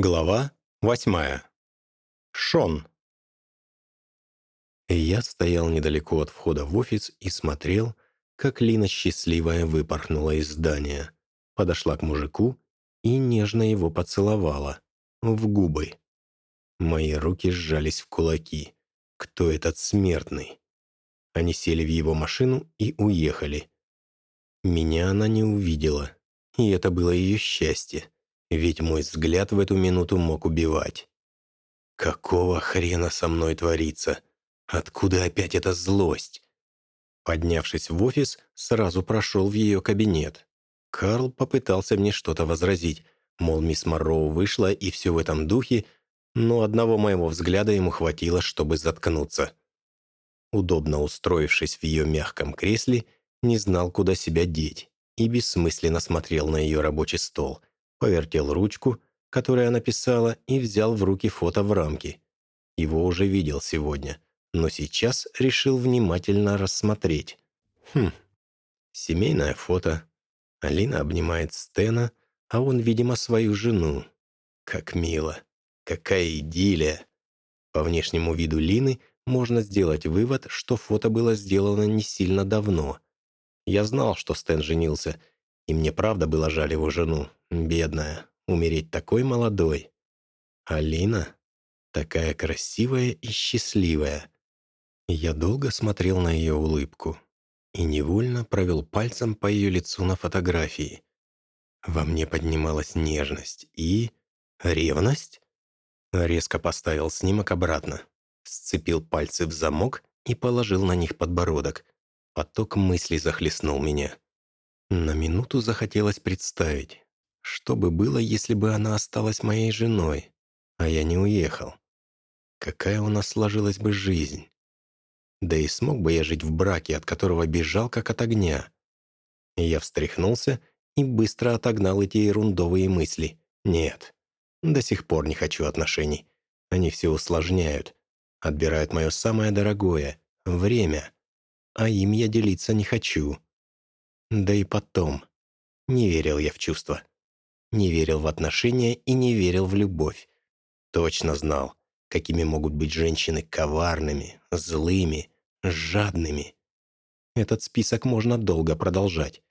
Глава восьмая. Шон. Я стоял недалеко от входа в офис и смотрел, как Лина счастливая выпорхнула из здания, подошла к мужику и нежно его поцеловала. В губы. Мои руки сжались в кулаки. Кто этот смертный? Они сели в его машину и уехали. Меня она не увидела, и это было ее счастье ведь мой взгляд в эту минуту мог убивать. Какого хрена со мной творится? Откуда опять эта злость? Поднявшись в офис, сразу прошел в ее кабинет. Карл попытался мне что-то возразить, мол, мисс Морроу вышла и все в этом духе, но одного моего взгляда ему хватило, чтобы заткнуться. Удобно устроившись в ее мягком кресле, не знал, куда себя деть, и бессмысленно смотрел на ее рабочий стол – повертел ручку, которую она писала, и взял в руки фото в рамке. Его уже видел сегодня, но сейчас решил внимательно рассмотреть. Хм, семейное фото. Алина обнимает Стена, а он, видимо, свою жену. Как мило. Какая идиллия. По внешнему виду Лины можно сделать вывод, что фото было сделано не сильно давно. Я знал, что Стэн женился, и мне правда было жаль его жену, бедная, умереть такой молодой. Алина такая красивая и счастливая. Я долго смотрел на ее улыбку и невольно провел пальцем по ее лицу на фотографии. Во мне поднималась нежность и... ревность? Резко поставил снимок обратно, сцепил пальцы в замок и положил на них подбородок. Поток мыслей захлестнул меня. На минуту захотелось представить, что бы было, если бы она осталась моей женой, а я не уехал. Какая у нас сложилась бы жизнь? Да и смог бы я жить в браке, от которого бежал, как от огня. Я встряхнулся и быстро отогнал эти ерундовые мысли. Нет, до сих пор не хочу отношений. Они все усложняют, отбирают мое самое дорогое — время. А им я делиться не хочу. Да и потом. Не верил я в чувства. Не верил в отношения и не верил в любовь. Точно знал, какими могут быть женщины коварными, злыми, жадными. Этот список можно долго продолжать.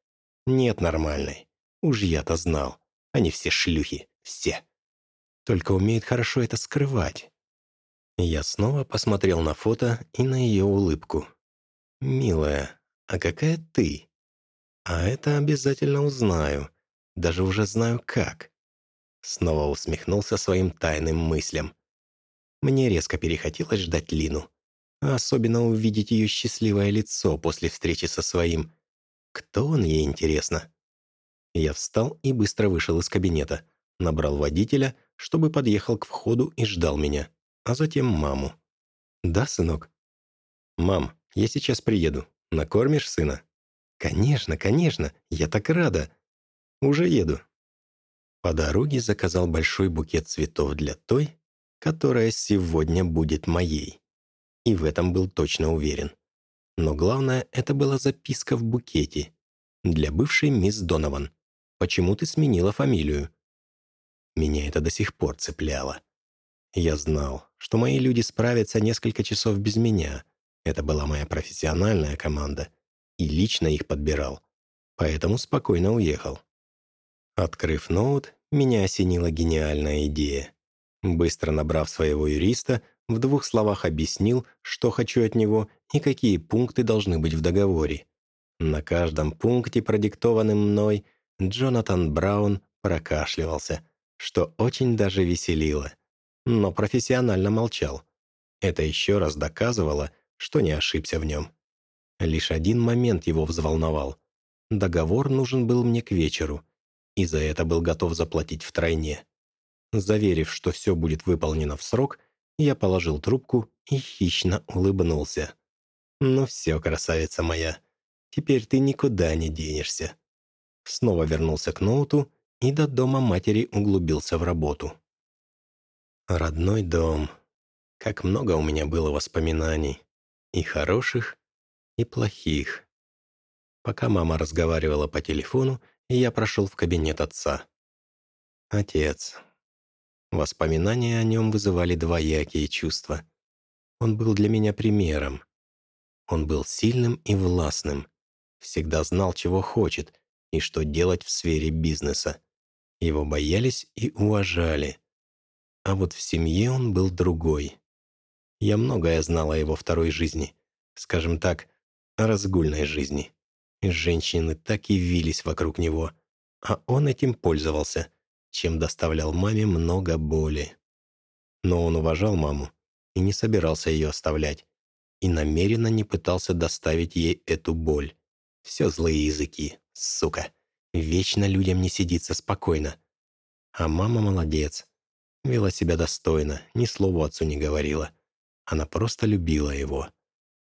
Нет нормальной. Уж я-то знал. Они все шлюхи. Все. Только умеют хорошо это скрывать. Я снова посмотрел на фото и на ее улыбку. «Милая, а какая ты?» А это обязательно узнаю. Даже уже знаю как. Снова усмехнулся своим тайным мыслям. Мне резко перехотелось ждать Лину. А особенно увидеть ее счастливое лицо после встречи со своим. Кто он ей, интересно? Я встал и быстро вышел из кабинета. Набрал водителя, чтобы подъехал к входу и ждал меня. А затем маму. «Да, сынок?» «Мам, я сейчас приеду. Накормишь сына?» «Конечно, конечно, я так рада. Уже еду». По дороге заказал большой букет цветов для той, которая сегодня будет моей. И в этом был точно уверен. Но главное, это была записка в букете. Для бывшей мисс Донован. «Почему ты сменила фамилию?» Меня это до сих пор цепляло. Я знал, что мои люди справятся несколько часов без меня. Это была моя профессиональная команда и лично их подбирал, поэтому спокойно уехал. Открыв ноут, меня осенила гениальная идея. Быстро набрав своего юриста, в двух словах объяснил, что хочу от него и какие пункты должны быть в договоре. На каждом пункте, продиктованном мной, Джонатан Браун прокашливался, что очень даже веселило, но профессионально молчал. Это еще раз доказывало, что не ошибся в нем. Лишь один момент его взволновал. Договор нужен был мне к вечеру, и за это был готов заплатить втройне. Заверив, что все будет выполнено в срок, я положил трубку и хищно улыбнулся. «Ну все, красавица моя, теперь ты никуда не денешься». Снова вернулся к ноуту и до дома матери углубился в работу. Родной дом. Как много у меня было воспоминаний. И хороших, и плохих. Пока мама разговаривала по телефону, я прошел в кабинет отца. «Отец, Воспоминания о нем вызывали двоякие чувства. Он был для меня примером. Он был сильным и властным, всегда знал, чего хочет и что делать в сфере бизнеса. Его боялись и уважали. А вот в семье он был другой. Я многое знала о его второй жизни, скажем так, о разгульной жизни. Женщины так и вились вокруг него, а он этим пользовался, чем доставлял маме много боли. Но он уважал маму и не собирался ее оставлять, и намеренно не пытался доставить ей эту боль. Все злые языки, сука. Вечно людям не сидится спокойно. А мама молодец. Вела себя достойно, ни слова отцу не говорила. Она просто любила его.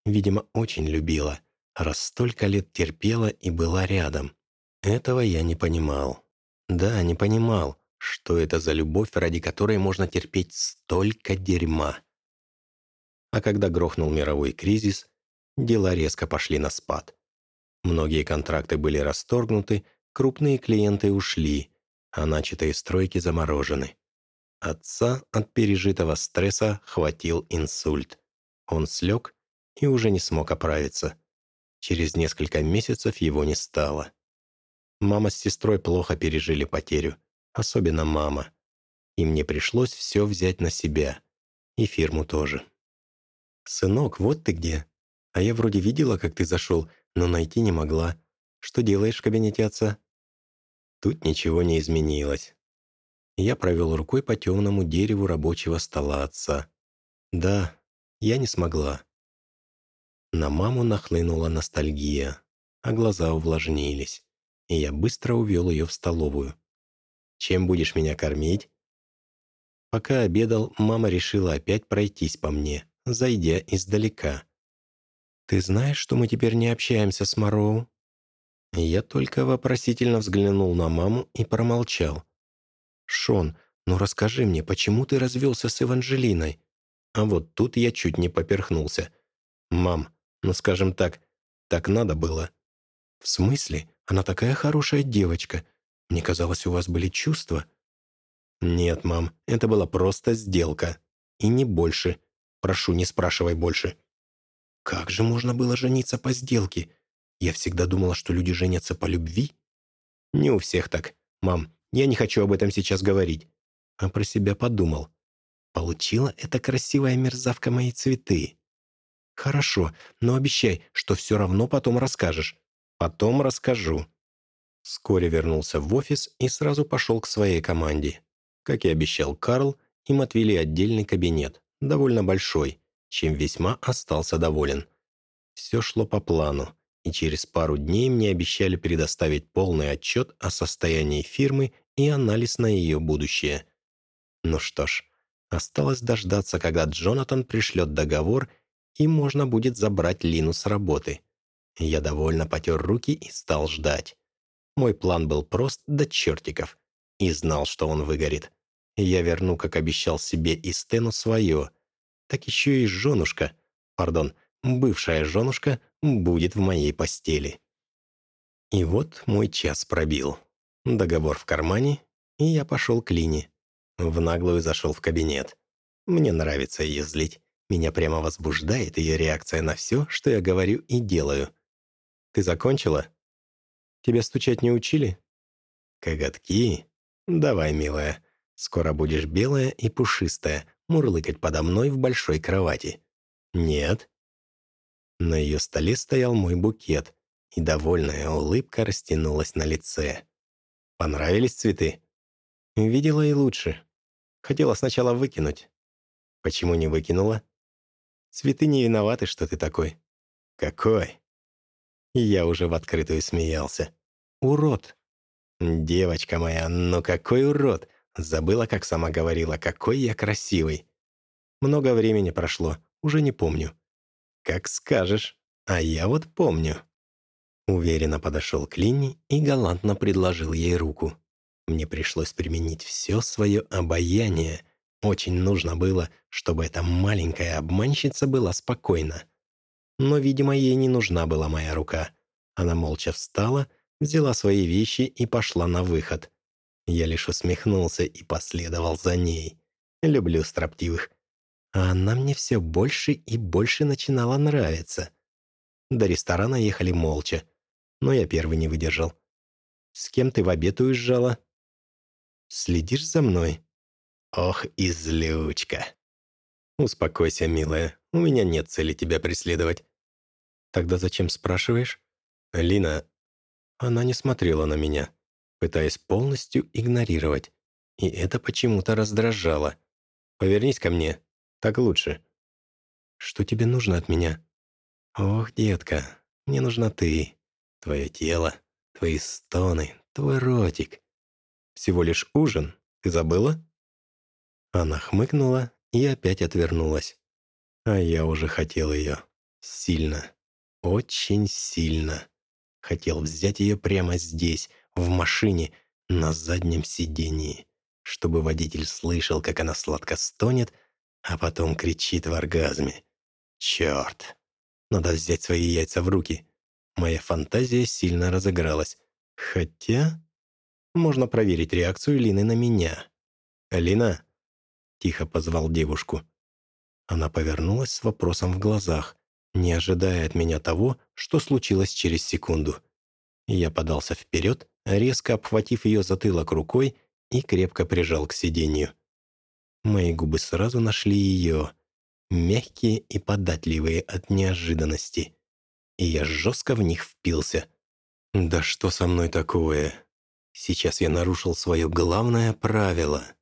Видимо, очень любила, раз столько лет терпела и была рядом. Этого я не понимал. Да, не понимал, что это за любовь, ради которой можно терпеть столько дерьма. А когда грохнул мировой кризис, дела резко пошли на спад. Многие контракты были расторгнуты, крупные клиенты ушли, а начатые стройки заморожены. Отца от пережитого стресса хватил инсульт. Он слег и уже не смог оправиться. Через несколько месяцев его не стало. Мама с сестрой плохо пережили потерю, особенно мама. И мне пришлось все взять на себя. И фирму тоже. «Сынок, вот ты где. А я вроде видела, как ты зашел, но найти не могла. Что делаешь в кабинете отца?» Тут ничего не изменилось. Я провел рукой по темному дереву рабочего стола отца. Да, я не смогла. На маму нахлынула ностальгия, а глаза увлажнились, и я быстро увел ее в столовую. «Чем будешь меня кормить?» Пока обедал, мама решила опять пройтись по мне, зайдя издалека. «Ты знаешь, что мы теперь не общаемся с Мароу?» Я только вопросительно взглянул на маму и промолчал. «Шон, ну расскажи мне, почему ты развелся с Эванжелиной?» А вот тут я чуть не поперхнулся. «Мам, ну скажем так, так надо было». «В смысле? Она такая хорошая девочка. Мне казалось, у вас были чувства». «Нет, мам, это была просто сделка. И не больше. Прошу, не спрашивай больше». «Как же можно было жениться по сделке? Я всегда думала, что люди женятся по любви». «Не у всех так. Мам, я не хочу об этом сейчас говорить. А про себя подумал. Получила эта красивая мерзавка мои цветы. Хорошо, но обещай, что все равно потом расскажешь. Потом расскажу. Вскоре вернулся в офис и сразу пошел к своей команде. Как и обещал Карл, им отвели отдельный кабинет, довольно большой, чем весьма остался доволен. Все шло по плану и через пару дней мне обещали предоставить полный отчет о состоянии фирмы и анализ на ее будущее. Ну что ж, осталось дождаться, когда Джонатан пришлет договор, и можно будет забрать Лину с работы. Я довольно потер руки и стал ждать. Мой план был прост до чертиков, и знал, что он выгорит. Я верну, как обещал себе и Стэну, свое. Так еще и женушка, пардон, бывшая женушка будет в моей постели. И вот мой час пробил. Договор в кармане, и я пошел к Лине. В наглую зашел в кабинет. Мне нравится ее злить. Меня прямо возбуждает ее реакция на все, что я говорю и делаю. «Ты закончила? Тебя стучать не учили?» «Коготки? Давай, милая. Скоро будешь белая и пушистая, мурлыкать подо мной в большой кровати». «Нет?» На ее столе стоял мой букет, и довольная улыбка растянулась на лице. «Понравились цветы?» «Видела и лучше. Хотела сначала выкинуть». «Почему не выкинула?» «Цветы не виноваты, что ты такой». «Какой?» Я уже в открытую смеялся. «Урод!» «Девочка моя, ну какой урод!» Забыла, как сама говорила, какой я красивый. Много времени прошло, уже не помню. «Как скажешь. А я вот помню». Уверенно подошел к Лине и галантно предложил ей руку. Мне пришлось применить все свое обаяние. Очень нужно было, чтобы эта маленькая обманщица была спокойна. Но, видимо, ей не нужна была моя рука. Она молча встала, взяла свои вещи и пошла на выход. Я лишь усмехнулся и последовал за ней. Люблю строптивых. А она мне все больше и больше начинала нравиться. До ресторана ехали молча, но я первый не выдержал. «С кем ты в обед уезжала?» «Следишь за мной?» «Ох, и злючка!» «Успокойся, милая, у меня нет цели тебя преследовать». «Тогда зачем спрашиваешь?» «Лина...» Она не смотрела на меня пытаясь полностью игнорировать. И это почему-то раздражало. «Повернись ко мне. Так лучше». «Что тебе нужно от меня?» «Ох, детка, мне нужна ты. Твое тело, твои стоны, твой ротик. Всего лишь ужин. Ты забыла?» Она хмыкнула и опять отвернулась. А я уже хотел ее. Сильно. Очень сильно. Хотел взять ее прямо здесь, в машине, на заднем сидении, чтобы водитель слышал, как она сладко стонет, а потом кричит в оргазме. «Черт! Надо взять свои яйца в руки!» Моя фантазия сильно разыгралась. Хотя... Можно проверить реакцию Лины на меня. «Лина?» — тихо позвал девушку. Она повернулась с вопросом в глазах, не ожидая от меня того, что случилось через секунду. Я подался вперед резко обхватив ее затылок рукой и крепко прижал к сиденью. Мои губы сразу нашли ее, мягкие и податливые от неожиданности, и я жестко в них впился. «Да что со мной такое? Сейчас я нарушил свое главное правило —